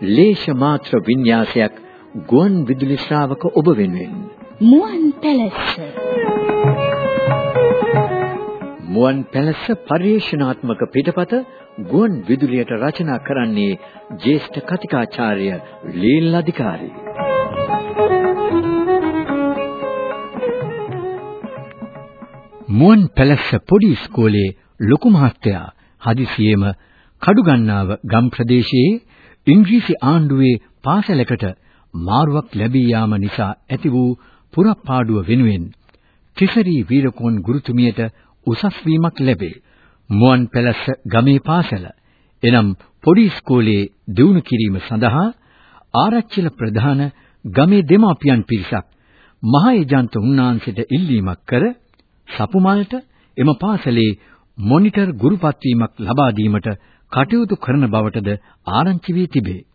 ලේෂ මාත්‍ර වින්‍යාසයක් ගුවන් විදුලි ශ්‍රාවක ඔබ වෙනුවෙන්. මුවන් පැලැස්ස. මුවන් පැලැස්ස පරිශනාත්මක පිටපත ගුවන් විදුලියට රචනා කරන්නේ ජ්‍යෙෂ්ඨ කතිකාචාර්ය ලීල් අධිකාරී. මුවන් පැලැස්ස පොඩි ඉස්කෝලේ ලොකු මහත්තයා හදිසියෙම කඩුගන්නාව ගම් ප්‍රදේශයේ ඉංග්‍රීසි ආණ්ඩුවේ පාසලකට මාරුවක් ලැබී යාම නිසා ඇති වූ පුරප්පාඩුව වෙනුවෙන් ත්‍රිසරි වීරකෝන් ගුරුතුමියට උසස් වීමක් ලැබේ. මුවන් පැලැස්ස ගමේ පාසල එනම් පොඩි ඉස්කෝලේ දියුණු කිරීම සඳහා ආරච්චිල ප්‍රධාන ගමේ දෙමාපියන් පිරිසක් මහ ඒජන්ත උන්නාන්සේට ඉල්ලීමක් කර සපුමල්ට එම පාසලේ මොනිටර් ගුරුපත් වීමක් ලබා දීමට කටයුතු කරන බවටද ආරංචි වී තිබේ.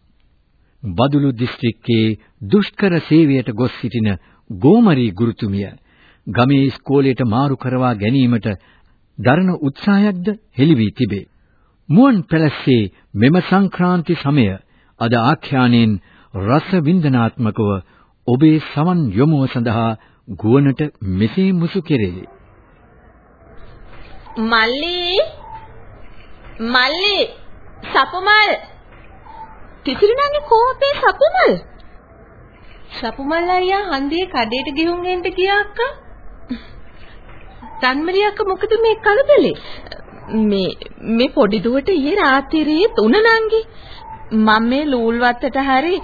බදුලු දිස්ත්‍රික්කයේ දුෂ්කර සේවයට ගොස් සිටින ගෝමරී ගුරුතුමිය ගමේ ඉස්කෝලේට මාරු කරවා ගැනීමට දරන උත්සාහයක්ද හෙළි වී තිබේ. මුවන් පැලස්සේ මෙම සංක්‍රාන්ති සමය අද ආඛ්‍යානෙන් රස වින්දනාත්මකව ඔබේ සවන් යොමුව සඳහා ගුවනට මෙසේ මුසු කෙරේ. මල්ලි මල්ලි සපුමල්. තිසිරිනන්නේ කෝපේ සපුමල්. සපුමල් අයියා හන්දියේ කඩේට ගිහුම් එන්න ගියා අක්කා. තන්මරිය අක්කා මොකද මේ කලබලේ? මේ මේ පොඩි දුවට ඊයේ රාත්‍රියේ තුන නංගි මම මේ ලූල් වත්තට හරි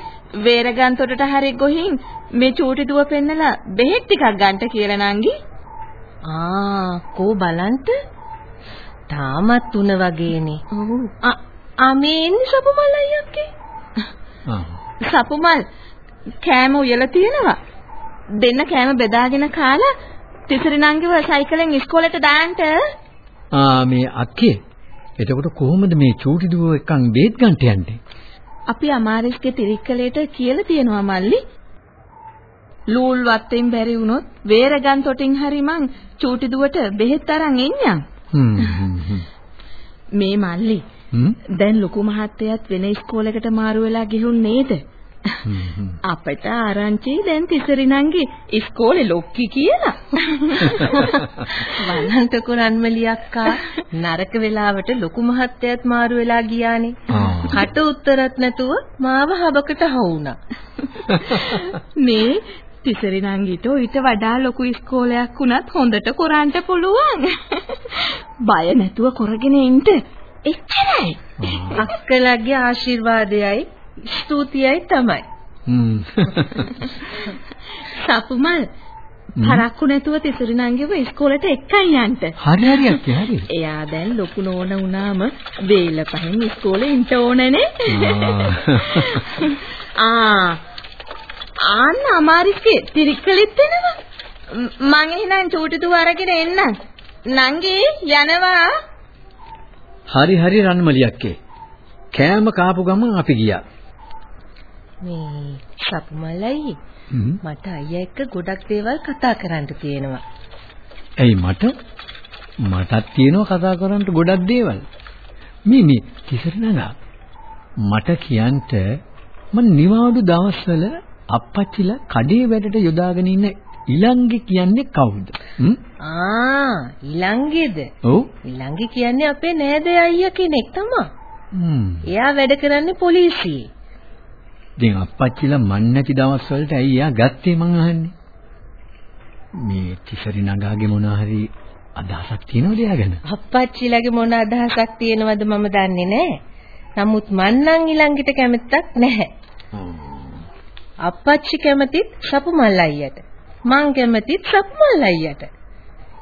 වේරගන්තොටට හරි ගොහින් මේ චූටි දුව පෙන්නලා බෙහෙත් ටිකක් ගන්න කියලා නංගි. ආ කෝ බලන්ට තාමත් තුන වගේනේ. ඔව්. ආ මේ එන්නේ සපුමල් අයියක්ගේ. සපුමල් කෑම උයලා තියෙනවා. දෙන්න කෑම බෙදාගෙන කාලා තිසරි නංගිව සයිකලෙන් ඉස්කෝලේට දාන්න. ආ මේ අක්කේ. එතකොට කොහොමද මේ චූටි දුව එක්කන් බේත් ගන්නට යන්නේ? අපි අමාරිස්ගේ තිරික්කලේට කියලා තියෙනවා මල්ලි. ලූල් වත්තෙන් බැරි වුණොත් වේරගන් තොටින් හරි මං චූටි දුවට බෙහෙත් අරන් එන්නම්. මේ මල්ලි දැන් ලොකු මහත්තයත් වෙන ඉස්කෝලේකට මාරු වෙලා ගිහුන් නේද? අපට ආරංචි දැන් තිසරි නංගි ඉස්කෝලේ ලොක්කි කියලා. වලන්තක රන්මලි අක්කා නරක වෙලාවට ලොකු මහත්තයත් මාරු වෙලා ගියානේ. කට උත්තරත් නැතුව මාව හබකට හවුණා. මේ තිසරි නංගිට ඊට වඩා ලොකු ඉස්කෝලයක් වුණත් හොඳට කරන්න පුළුවන්. බය නැතුව කරගෙන ඉන්න. එච්චරයි. අක්කලගේ ආශිර්වාදයයි ස්තුතියයි තමයි. සපුමල් පරක්කු නැතුව තිසරි නංගිව ඉස්කෝලේට එක්කන් යන්න. හරි හරි අක්කේ හරි. එයා දැන් ලොකු නෝන වුණාම වේල පහෙන් ඉස්කෝලේ ඉන්න ඕනනේ. ආ ආන්න අමාරිස්ගේ තිරික්කලෙත් එනවා. මං එහෙනම් චූටි දුව අරගෙන එන්නම්. නංගි යනවා. හරි හරි රන්මලියක්කේ. කෑම කාපු ගමන් අපි ගියා. මේ සපුමලයි මට අයියා එක්ක ගොඩක් දේවල් කතා කරන්න තියෙනවා. ඇයි මට? මටත් තියෙනවා කතා කරන්න ගොඩක් දේවල්. මේ මේ කිසරනලා මට කියන්ට මම නිවාඩු දවස්වල අප්පච්චිලා කඩේ වැඩට යොදාගෙන ඉන්න ඉලංගි කියන්නේ කවුද? ආ ඉලංගිද? ඔව්. ඉලංගි කියන්නේ අපේ නෑද අයියා කෙනෙක් තමයි. එයා වැඩ කරන්නේ පොලිසියේ. දැන් අප්පච්චිලා මන් නැති දවස්වලට ඇයි එයා ගත්තේ මං අහන්නේ? මේ තිසරි නගාගේ මොන හරි අදහසක් තියෙනවද එයා ගැන? අප්පච්චිලාගේ මොන අදහසක් තියෙනවද මම දන්නේ නෑ. නමුත් මන් නම් ඊළඟට කැමැත්තක් නැහැ. අප්පච්චි කැමතිත් සපුමල් අයියට. මං කැමතිත් සපුමල් අයියට.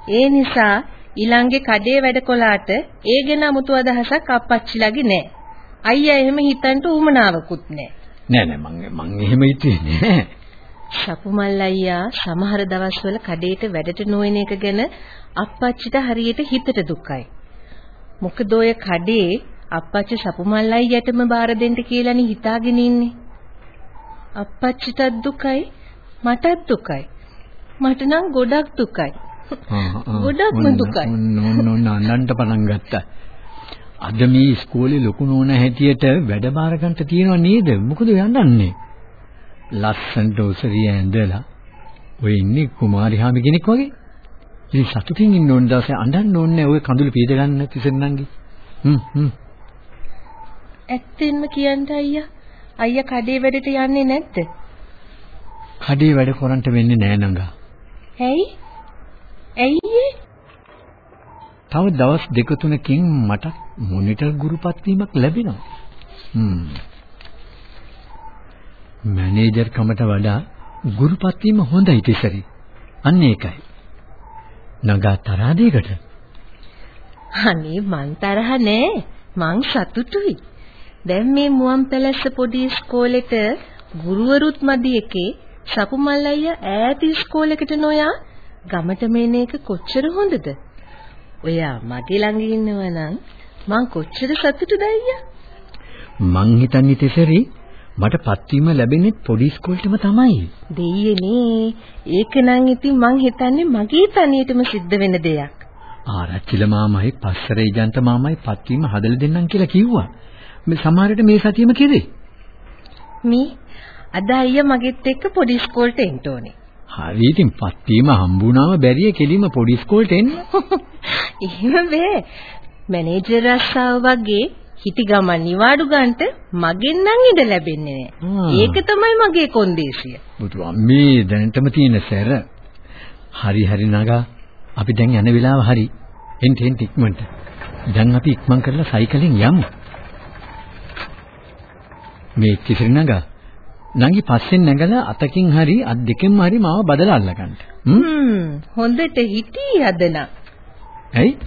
ඒ නිසා ඊළඟේ කඩේ වැඩ කොලාට ඒ ගැන 아무තු අදහසක් අප්පච්චිලාගේ නෑ. අයියා එහෙම හිතන්න උවමනාවකුත් නැහැ. නෑ නෑ මං මං එහෙම හිතුවේ නෑ. ශපුමල් අයියා සමහර දවස්වල කඩේට වැඩට නොයන එක ගැන අප්පච්චිට හරියට හිතට දුකයි. මොකද ඔය කඩේ අප්පච්චි ශපුමල් අයියටම බාර දෙන්න කියලානේ හිතාගෙන ඉන්නේ. අප්පච්චිටත් දුකයි මටත් දුකයි. මට නම් ගොඩක් දුකයි. ගොඩක්ම දුකයි. ඔන්න ඔන්න අඬන්න පටන් ගත්තා. අද මේ ඉස්කෝලේ ලොකු නෝන හැටියට වැඩ බාර ගන්න තියනවා නේද? මොකද යන්නන්නේ? ලස්සනට ඔසරිය ඇඳලා ඔය ඉන්නේ කුමාරි හාමි කෙනෙක් වගේ. ඉතින් සතුටින් ඉන්න ඕන දවසේ අඬන්න ඕනේ ඔය කඳුළු පීද ගන්න තිසරණන්ගේ. හ්ම් හ්ම්. ඇත්තෙන්ම කියන්න අයියා. අයියා කඩේ වැඩට යන්නේ නැද්ද? කඩේ වැඩ කරන්ට වෙන්නේ නෑ නංගා. ඇයි? ඇයි තව දවස් දෙක තුනකින් මට මොනිටර් ගුරුපත් වීමක් ලැබෙනවා. හ්ම්. මැනේජර් කමට වඩා ගුරුපත් වීම හොඳයි තිසරි. අන්න ඒකයි. නගා තරහදීකට. අනේ මං තරහ නෑ. මං සතුටුයි. දැන් මේ මුවන් පැලස්ස පොඩි ඉස්කෝලේට ගුරුවරුත් මදි එකේ සපුමල් අයියා ඈත ඉස්කෝලේකට නොයා ගමට මේන එක කොච්චර හොඳද? ඔයා මගේ ළඟ ඉන්නවා නම් මං කොච්චර සතුටුද අයියා? මං හිතන්නේ තිසරි මට පත්වීම ලැබෙන්නේ පොඩි ඉස්කෝලේටම තමයි. දෙයියනේ ඒක නම් ඉතින් මං හිතන්නේ මගේ තනියටම සිද්ධ වෙන දෙයක්. ආරච්චිල මාමයි පස්සර ඒජන්ත මාමයි පත්වීම හදලා දෙන්නම් කියලා කිව්වා. මේ සමහරට මේ සතියෙම කෙරේ. මේ අද අයියා මගෙත් එක්ක පොඩි ඉස්කෝලේට එන්න ඕනේ. හරි ඉතින් පත්වීම හම්බුනාම බැරිය කෙලිම පොඩි ඉස්කෝලේට එන්න. එහෙම බෑ. මැනේජර් රස්සාව වගේ හිටි ගමන් නිවාඩු ගන්නට මගෙන් නම් ඉඩ ලැබෙන්නේ නෑ. ඒක තමයි මගේ කොන්දේසිය. බුදු අම්මේ දැනටම තියෙන සැර. හරි හරි නගා. අපි දැන් යන වෙලාව හරි. එන්න ඉක්මනට. දැන් අපි ඉක්මන් කරලා සයිකලෙන් යමු. මේ කිසිර නගා. නංගි පස්සෙන් නැගලා අතකින් හරි අත් දෙකෙන් හරි මාව බදලා අල්ලගන්න. හ්ම් හොඳට හිටී අදනම්. ඇයි?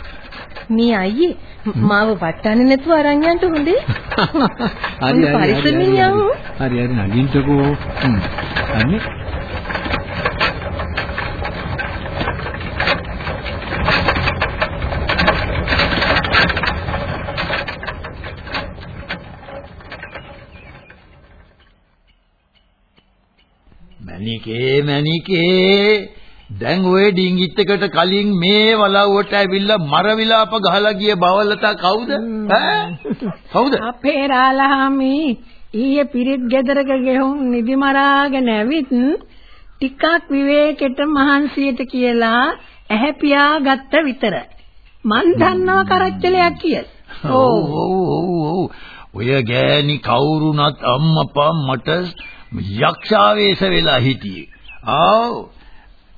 මේ අයියේ මාව වටන්නේ නැතුව අරන් යන්න හොඳේ. හරි හරි පරිස්සමින් යමු. හරි හරි නගින්ටකෝ. හ්ම්. අනේ මණිකේ මණිකේ. දැන් ඔය ඩිංගිත්තකට කලින් මේ වලව්වට ඇවිල්ලා මර විලාප ගහලා ගිය බවලතා කවුද? ඈ? කවුද? අපේ රාලහාමි ඊයේ පිරිත් ගෙදරක ගෙහුම් නිදි මරාගෙන ඇවිත් ටිකක් විවේකෙට මහන්සියට කියලා ඇහැ පියාගත්ත විතරයි මන් දන්නව කරච්චලයක් කියලා ඔව් ඔව් ඔව්. ඔය ගෑණි කවුරුනත් අම්මපා මට යක්ෂාවේශ වෙලා හිටියේ. ආව්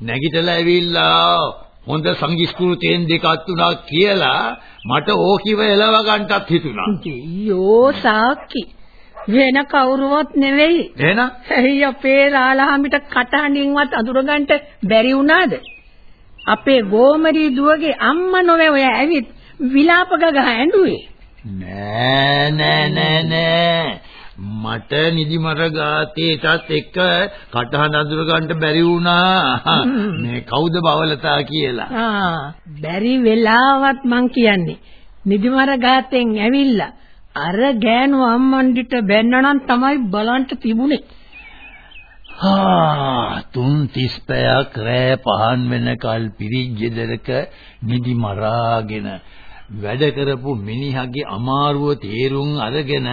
නැගිටලා ඇවිල්ලා හොඳ සංගීස්කෘතෙන් දෙකක් තුනක් කියලා මට ඕකිව එලව ගන්නටත් හිතුණා. අයියෝ සාක්කි වෙන කවුරුවත් නෙවෙයි. එහෙනම් ඇයි අපේ රාලහාමිට කටහඬින්වත් අඳුරගන්න බැරි වුණාද? අපේ ගෝමරී දුවගේ අම්මා නොවේ ඔය ඇවිත් විලාප ගගහ ඇඬුවේ. නෑ නෑ නෑ නෑ මට නිදිමර ගාතේටත් එක්ක කටහඬ අඳුර ගන්න බැරි වුණා. මේ කවුද බවලතා කියලා. ආ බැරි වෙලාවත් මං කියන්නේ නිදිමර ගාතෙන් ඇවිල්ලා අර ගෑනු අම්මන්ඩිට බැන්නනම් තමයි බලන්න තිබුණේ. හා තුන් තිස් පැයක් රෑ පහන් වෙනකල් පිරිජ්ජෙදරක නිදි මරාගෙන වැඩ කරපු මිනිහගේ අමාරුව තේරුම් අරගෙන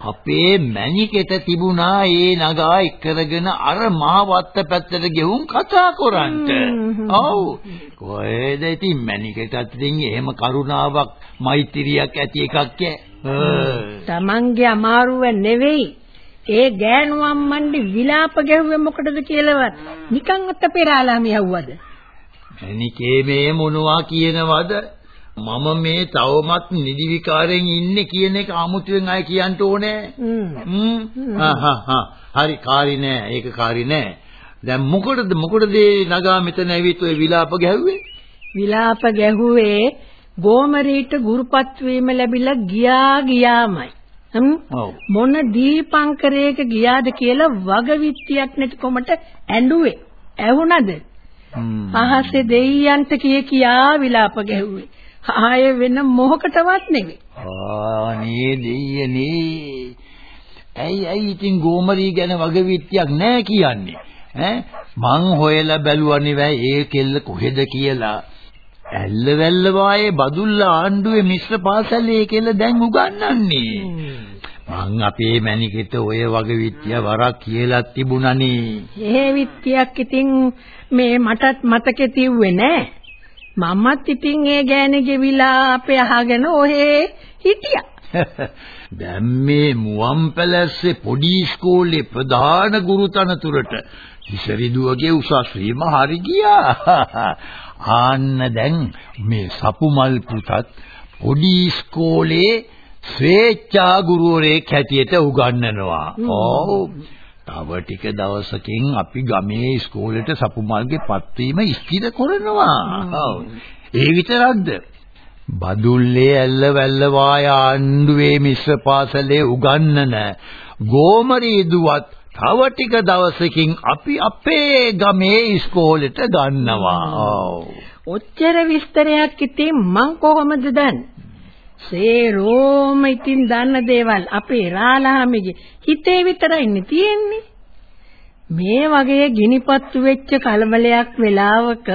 අපේ මැණිකෙට තිබුණා ඒ නගා එක්කරගෙන අර මහවත්ත පැත්තට ගෙවුම් කතා කරන්ට. ඔව්. කොහෙද ඉතින් මැණිකෙටත් ඉතින් එහෙම කරුණාවක් මෛත්‍රියක් ඇති එකක් තමන්ගේ අමාරුව නෙවෙයි. ඒ ගෑනු අම්මන්ඩි විලාප ගැහුවේ මොකටද කියලාවත් නිකන් අත පෙරාලාම යවුවද? මැණිකේ මේ මොනවා කියනවද? මම මේ තවමත් නිදි විකාරයෙන් ඉන්නේ කියන එක 아무තුවෙන් අය කියන්න ඕනේ. හ්ම්. හරි කාරි නෑ. ඒක කාරි නෑ. දැන් මොකටද මොකටද නගා මෙතන ඇවිත් ඔය විලාප ගැහුවේ? විලාප ගැහුවේ ගෝමරීට ගුරුපත් වීම ලැබිලා ගියා ගියාමයි. හ්ම්? ඔව්. මොන දීපංකරයක ගියාද කියලා වගවිත්තියක් නැති කොමට ඇඬුවේ. ඇහුණද? හ්ම්. අහසේ දෙයියන්ට කිය කියා විලාප ගැහුවේ. ආය වෙන මොහකටවත් නෙවෙයි. ආනේ දෙයියනේ. ඇයි ඇයි ඉතින් ගෝමරී ගැන වගවිත්‍යක් නැහැ කියන්නේ? ඈ මං හොයලා බැලුවනේ වැයි ඒ කෙල්ල කොහෙද කියලා. ඇල්ල වැල්ල වායේ බදුල්ල ආණ්ඩුවේ මිශ්‍ර පාසලේ කෙල්ල දැන් උගන්වන්නේ. මං අපේ මැනිකෙට ඔය වගවිත්‍ය වරක් කියලා තිබුණනේ. ඒ විත්තියක් ඉතින් මේ මටත් මතකෙ තිව්වේ නෑ. මමත් ඉතින් ඒ ගෑණිගේ විලාපේ අහගෙන ඔහේ හිටියා. දැන් මේ මුවන් පැලැස්සේ පොඩි ඉස්කෝලේ ප්‍රධාන ගුරුතනතුරට ඉසරිදුවගේ උසස් වීම හරි ගියා. ආන්න දැන් මේ සපුමල් පුතත් පොඩි ඉස්කෝලේ ස්වේච්ඡා ගුරුවරයෙක් හැටියට උගන්වනවා. ඔව්. තව ටික දවසකින් අපි ගමේ ඉස්කෝලේට සපුමල්ගේ පත්වීම ස්ථිර කරනවා. ඔව්. ඒ විතරක්ද? බදුල්ලේ ඇල්ල වැල්ල වාය ආණ්ඩුවේ මිශ්‍ර පාසලේ උගන්නන ගෝමරී දුවත් තව ටික දවසකින් අපි අපේ ගමේ ඉස්කෝලේට ගන්නවා. ඔව්. ඔච්චර විස්තරයක් ඉතින් මං කොහොමද දන්නේ? සේරෝම ඉතින් දන්න දේවල් අපේ රාලහාමිගේ හිතේ විතරයිනේ තියෙන්නේ. මේ වගේ ගිනිපත්තු වෙච්ච කලබලයක් වෙලාවක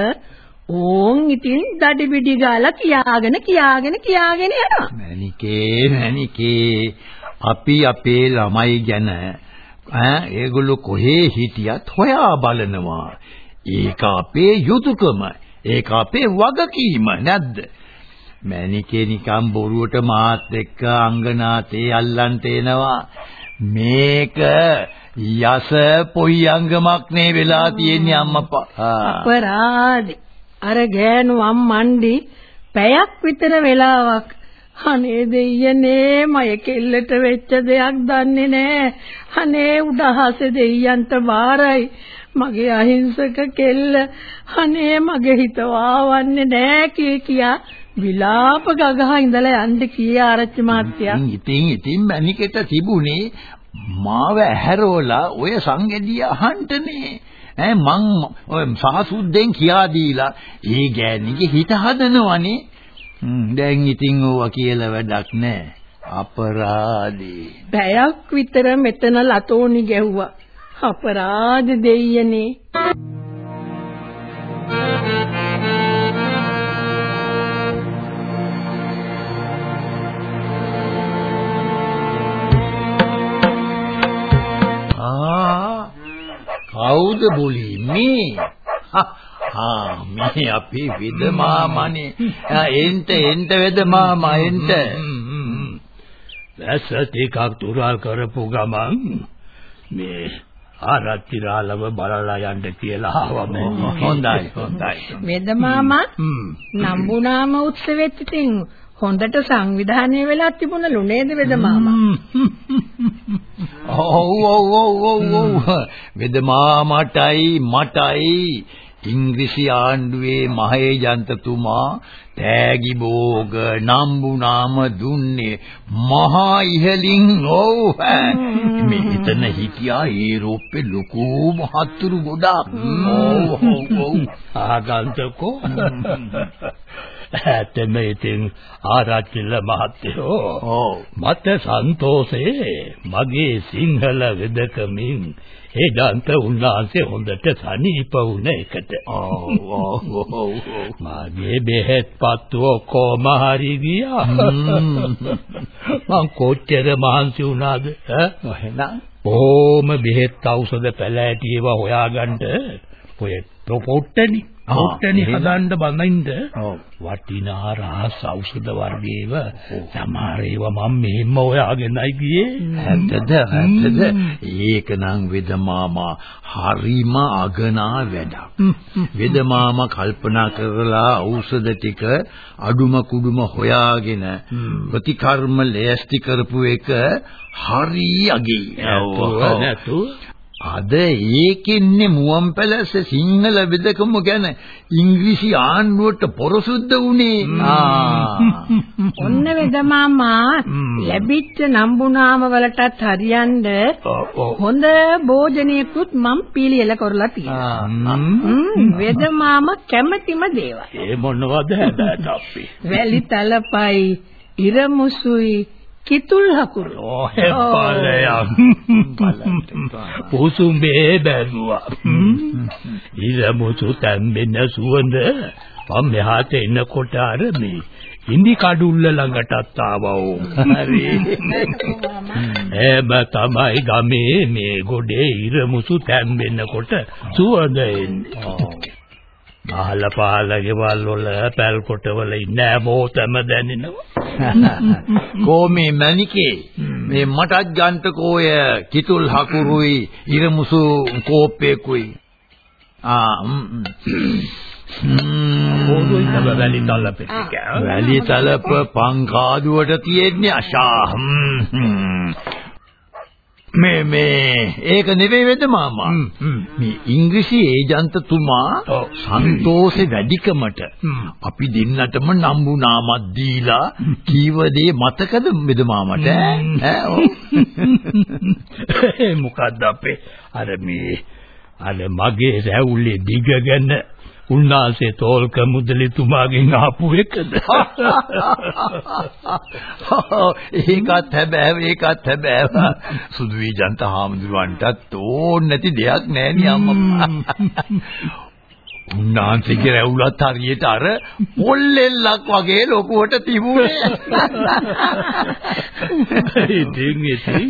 ඕන් ඉතින් දඩි බිඩි ගාලා කියාගෙන කියාගෙන කියාගෙන යනවා. මැනිකේ මැනිකේ අපි අපේ ළමයි ගැන ඈ ඒගොල්ලෝ කොහේ හිටියත් හොයා බලනවා. ඒක අපේ යුතුයකම. ඒක අපේ වගකීම නැද්ද? මැනිකේ නිකම් බොරුවට මාත් එක්ක අංගනාතේ අල්ලන්ට එනවා. මේක යස පොයිංගමක් නේ වෙලා තියෙන්නේ අම්මපා. අපරාධේ. අර ගෑනු අම්මණ්ඩි පැයක් විතර වෙලාවක් අනේ දෙයියනේ මය කෙල්ලට වෙච්ච දෙයක් දන්නේ නෑ. අනේ උඩහසේ දෙයියන්ට බාරයි. මගේ අහිංසක කෙල්ල අනේ මගේ හිත වාවන්නේ නෑ කිය කියා විලාප ගගහා ඉඳලා යන්න කියේ ආරච්චි මහත්තයා. ඉතින් ඉතින් මැනිකට තිබුණේ මාව ඇහැරෝලා ඔය සංගෙඩිය අහන්නනේ. ඈ මං ඔය සාසුද්දෙන් කියා දීලා ඒ ගෑණිගේ හිත හදනවනේ. දැන් ඉතින් ඕවා කියලා වැඩක් නැහැ. අපරාධේ. පැයක් විතර මෙතන ලතෝනි ගැහුවා. අපරාධ දෙයියනේ. කවුද බුලි මේ? ආ මේ අපේ වෙද මාමනේ. එන්ට එන්ට වෙද මාමා එන්ට. වැස්ස ටිකක් තුරල් කරපු ගමන් මේ ආරච්චි රාලව බලලා යන්න කියලා ආවම හොඳයි හොඳයි. වෙද මාමා නම්බුනාම උත්සවෙත් ඉතින් හොඳට සංවිධානය වෙලා තිබුණලු නේද වෙද මාමා? ඔව් ඔව් ඔව් ඔව් ඔව්. වෙද මාමටයි මටයි. ඉංග්‍රීසි ආණ්ඩුවේ මහේජන්තතුමා තෑගි භෝග නම්බු නාම දුන්නේ මහා ඉහලින් ඔව්. මෙතන හිටියා යුරෝපේ ලොකු මහත්තුරු ගොඩක්. ඔව් ඔව් ආගන්තුකෝ ඇත්තම ඉතින් ආරච්චිල මහත්තයෝ. මට සන්තෝෂේ මගේ සිංහල වෙදකමින් ඒ දන්ත උන්වහන්සේ හොඳට සනීප වුණ එකට. මගේ බෙහෙත් පත්තු ඔක්කොම හරි ගියා. මං කොච්චර මහන්සි වුණාද? ඈ? බොහොම බෙහෙත් ඖෂධ පැලෑටි ඒවා හොයාගන්න. ඔය පොට්ටනි පොට්ටනි හදන්න බඳින්න ඔව්. වටිනා රහස් ඖෂධ වර්ගයේව සමහර ඒවා මම මෙහෙම හොයාගෙනයි ගියේ. ඇත්තද? ඇත්තද? ඒක නම් වෙද මාමා හරිම අගනා වැඩක්. වෙද මාමා කල්පනා කරලා ඖෂධ ටික අඩුම කුඩුම හොයාගෙන ප්‍රතිකර්ම ලෑස්ති කරපු එක හරි අගේ නැතුව අද ඒකෙන්නේ මුවන් පැලස්ස සිංහල වෙදකම ගැන ඉංග්‍රීසි ආණ්ඩුවට පොරසුද්ද උනේ. ඔන්න වෙද මාමා ලැබිච්ච නම්බුනාම වලටත් හරියන්න හොඳ භෝජනයකුත් මම පිළියෙල කරලා තියෙනවා. වෙද මාමා කැමැතිම දේවල්. ඒ මොනවද හැබැයි අපි? වැලි තලපයි, ඉරමුසුයි, කිතුල් හකුරු. ඔහෙ බලයන්. පුසුඹේ බැලුවා. ඉරමුසු තැම්බෙන සුවඳ මම මෙහාට එනකොට අර මේ ඉන්දි කඩුල්ල ළඟටත් ආවා හරි එබ තමයි ගමේ මේ ගොඩේ ඉරමුසු තැම්බෙනකොට සුවඳ එන්නේ අහල පහල ගෙවල් වල පැල් කොටවල ඉන්න හැමෝටම දැනෙනවා. කොමේ මණිකේ. මේ මටත් ගන්ටකෝය කිතුල් හකුරුයි ඉරමුසු කෝප්පේකුයි. ආ වැලි තලප. පංකාදුවට තියෙන්නේ අශා මේ මේ ඒක නෙවෙයි වෙද මාමා? මේ ඉංග්‍රීසි ඒජන්තතුමා සන්තෝෂේ වැඩිකමට අපි දෙන්නටම නම්බු නාමක් දීලා කීව දේ මතකද වෙද මාමට ඈ? මොකද්ද අපේ? අර මේ අර මගේ රැවුලේ දිග ගැන උන්නාසේ තෝල්ක මුදලිතුමාගෙන් ආපු එකද? ඒකත් හැබැයි ඒකත් හැබැයි සුදු වීජන්ත හාමුදුරුවන්ටත් ඕන නැති දෙයක් නෑ නේ අම්මා උන්නාන්සේගේ රැවුලත් හරියට අර පොල්ලෙල්ලක් වගේ ලොකුවට තිබුණේ. ඉතින් ඉතින්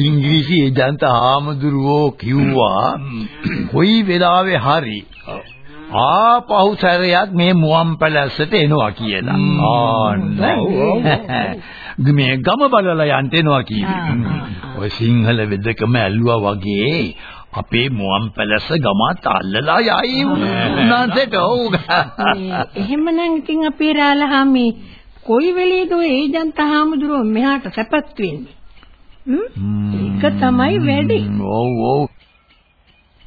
ඉංග්‍රීසි ඒජන්ත ආමදුරුවෝ කිව්වා කොයි වෙලාවෙ හරි ආපහු සැරයක් මේ මුවන් පැලැස්සට එනවා කියලා. ආන්න. මේ ගම බලලා යන්න එනවා කිව්වේ. ඔය සිංහල වෙදකම ඇල්ලුවා වගේ අපේ මුවන් පැලස ගමත් අල්ලලා යයි. උන්නාන්සේට ඔව් එහෙමනම් ඉතින් අපේ රාලහාමි කොයි වෙලේද ඔය ඒජන්ත හාමුදුරුවෝ මෙහාට සැපත් වෙන්නේ? ඒක තමයි වැඩි. ඔව් ඔව්.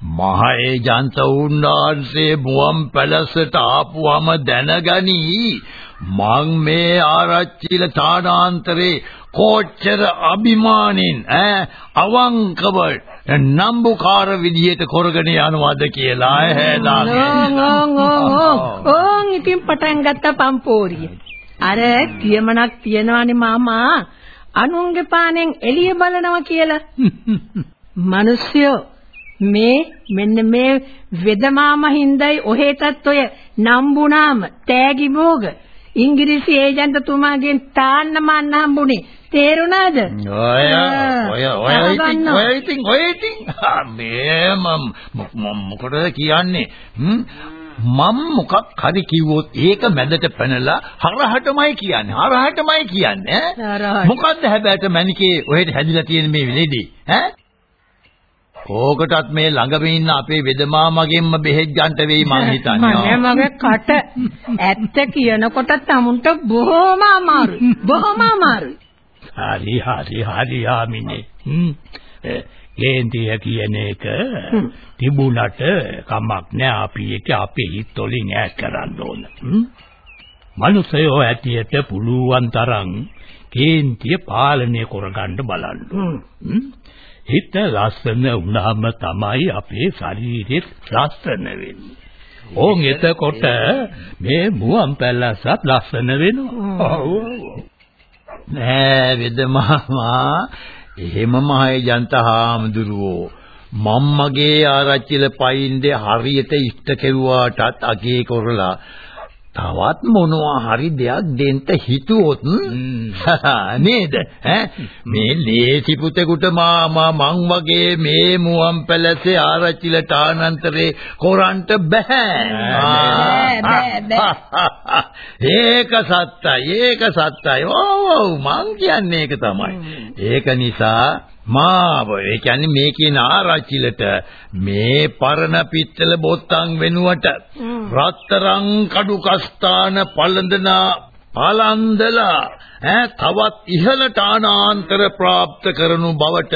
මහ ඒජන්ත උන්නාන්සේ මුවන් පැලසට ආපුවම දැනගනි. මං මේ ආරච්චිල තානාන්තරේ කොච්චර අභිමානෙන් ඈ අවංකව නම්බුකාර විදියට කරගෙන යනවාද කියලා? ඇහැදාගෙන ඕන් ඉතින් පටන් ගත්ත පම්පෝරිය. අර කියමනක් තියනවානේ මාමා. අනුන්ගේ පානෙන් එළිය බලනවා කියලා. මිනිස්සුયો මේ මෙන්න මේ වෙදමාමා හින්දයි ඔහෙටත් ඔය නම්බුනාම තෑගි භෝග. ඉංග්‍රීසි ඒජන්තතුමාගෙන් තාන්න මන්න හම්බුනේ. තේරුණාද? ඔය ඔය ඔය ඉතින් ඔය ඉතින් ඔය ඉතින්. මේ මම මොකටද කියන්නේ? මම මොකක් හරි කිව්වොත් ඒක මැදට පැනලා හරහටමයි කියන්නේ. හරහටමයි කියන්නේ. මොකද්ද හැබැයි මැනිකේ ඔහෙට හැදිලා තියෙන මේ වෙලෙදී? ඈ ඕකටත් මේ ළඟම ඉන්න අපේ වෙදමාමගෙන්ම බෙහෙත් ගන්නට වෙයි මං හිතන්නේ. මම මගේ කට ඇත්ත කියනකොට තමුන්ට බොහොම අමාරුයි. බොහොම අමාරුයි. හරි හරි හරි ආමිනේ. කේන්තිය කියන එක තිබුණට කමක් නෑ අපි ඒක අපේ හිත වලින් ඈත් කරන්න ඕන. මනුස්සයෝ ඇටියට පුළුවන් තරම් කේන්තිය පාලනය කරගන්න බලන්න. හිත ලස්සන වුණාම තමයි අපේ ශරීරෙත් ලස්සන වෙන්නේ. ඕන් එතකොට මේ මුවන් පැලසත් ලස්සන වෙනවා. නෑ වෙද මාමා එහෙම මහේ ජනත හාමුදුරුවෝ මම්මගේ ආරච්චිල පයින්දේ හරියට ඉෂ්ට කෙරුවාටත් අගේ කරලා තවත් මොනවා හරි දෙයක් දෙන්න හිතුවොත් නේද? ඈ? මේ ලේසි පුතෙකුට මාමා මං වගේ මේ මුවන් පැලසේ ආරච්චිලට ආනන්තරේ කොරන්ට බෑ. ඒක සත්තයි ඒක සත්තයි ඔව් මං කියන්නේ ඒක තමයි. ඒක නිසා මාව ඒ කියන්නේ මේ කියන ආරච්චිලට මේ පරණ පිත්තල බොත්තම් වෙනුවට රත්තරන් කඩු කස්තාන පළඳනා පලන්දලා ඈ තවත් ඉහළට ආනාන්තර પ્રાપ્ત කරනු බවට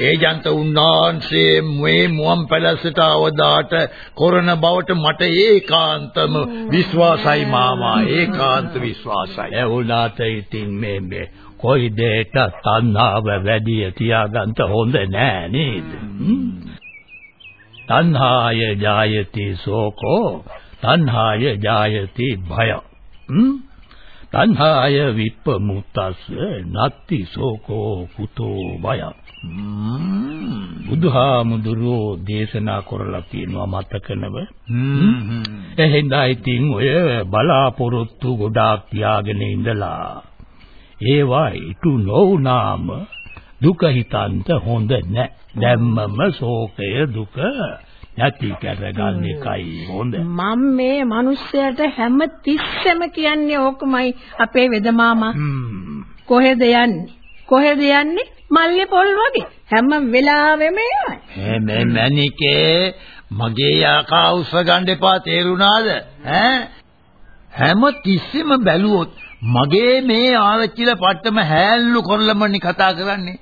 ඒජන්ත උන්නාන්සේ මේ මුවන් පැලසට අවදාට කරන බවට මට ඒකාන්තම විශ්වාසයි මාමා ඒකාන්ත විශ්වාසයි ඒ උනාට ඉතින් මේ මේ කොයි දෙයට තණ්හාව වැඩි තියාගන්න හොඳ නෑ නේද? තණ්හාය ජායති සෝකෝ තණ්හාය ජායති භය. තණ්හාය විප්පමුත්තස්ස නත්ති සෝකෝ කුතෝ භය. බුදුහාමුදුරෝ දේශනා කරලා තියෙනවා මතකනව? එහෙනම් ඉතින් ඔය බලාපොරොත්තු ගොඩාක් තියාගෙන ඉඳලා ඒවා ඉටු නොවුනාම දුක හිතන්ත හොඳ නෑ. දැම්මම ශෝකය දුක නැති කරගන්න එකයි හොඳ. මම මේ මිනිස්සයාට හැම තිස්සෙම කියන්නේ ඕකමයි අපේ වෙදමාමා. කොහෙද යන්නේ? කොහෙද යන්නේ? මල්ලේ පොල් වගේ හැම වෙලාවෙම යනවා. මේ මැනිකේ මගේ යකා උස්ස ගන්න එපා තේරුණාද? ඈ හැම තිස්සෙම බැලුවොත් මගේ මේ ආරච්චිල පට්ටම හැල්ලු කොල්ලමනි කතා කරන්නේ.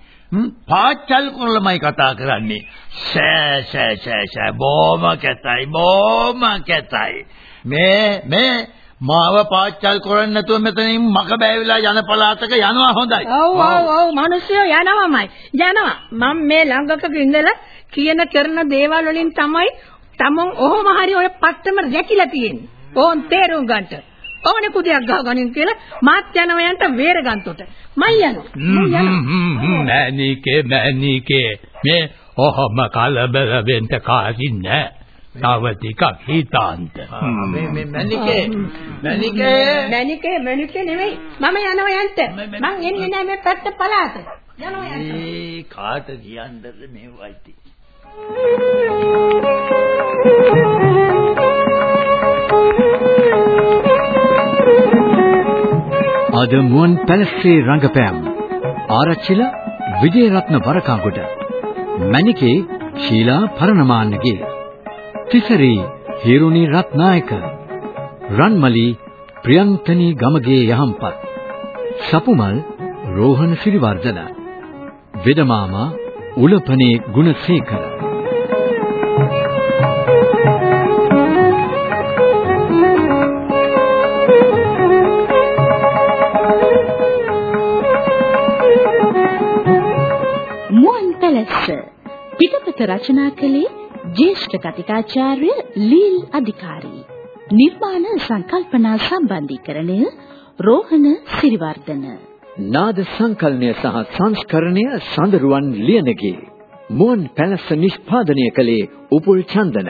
පාච්චල් කොල්ලමයි කතා කරන්නේ. සෑ සෑ සෑ සෑ බොම කැතයි බොම කැතයි. මේ මේ මාව පාච්චල් කරන්නේ නැතුව මෙතනින් මක බෑවිලා යන පළාතක යනවා හොඳයි. ඔව් ඔව් ඔව් මිනිස්සු යනවාමයි. යනවා. මම මේ ළඟක ඉඳලා කියන කරන දේවල් වලින් තමයි තමන් ඔහොම හරි ඔය පට්ටම රැකිලා තියෙන්නේ. ඕන් තේරුම් ගන්නට. ඕනේ කුදියක් ගහගනින් කියලා මාත් යනවා යන්ට වේර ගන්නතොට. මම යනවා. මෑනිකේ මෑනිකේ මේ ඔහොම කලබල වෙන්න කාසින්නේ තව ටිකක් හිතාන්ත. මේ මේ මැනිකේ මැනිකේ මැනිකේ මැනිකේ නෙමෙයි. මම යනවා යන්ට. මං එන්නේ නැහැ මේ පැත්ත පළාත. යනවා යන්ට. ඒ කාට කියන්නද මේ වයිති? අද මුවන් පැලස්සේ රංගපෑම්. ආරච්චිලා විජේරත්න වරකාගොඩ. මණිකේ ශීලා පරණමාන්නගේ. තිසරි හිරුනි රත්නායක. රන්මලි ප්‍රියන්තනී ගමගේ යහම්පත්. සපුමල් රෝහණ සිරිවර්ධන. වෙදමාමා උලපනේ ගුණසේකර. රචනා කළේ ජ්‍යෙෂ්ඨ කතිකාචාර්ය ලීල් අධිකාරී. නිර්මාණ සංකල්පනා සම්බන්ධීකරණය රෝහණ සිරිවර්ධන. නාද සංකලනය සහ සංස්කරණය සඳරුවන් ලියනගේ මුවන් පැලස නිෂ්පාදනය කළේ උපුල් චන්දන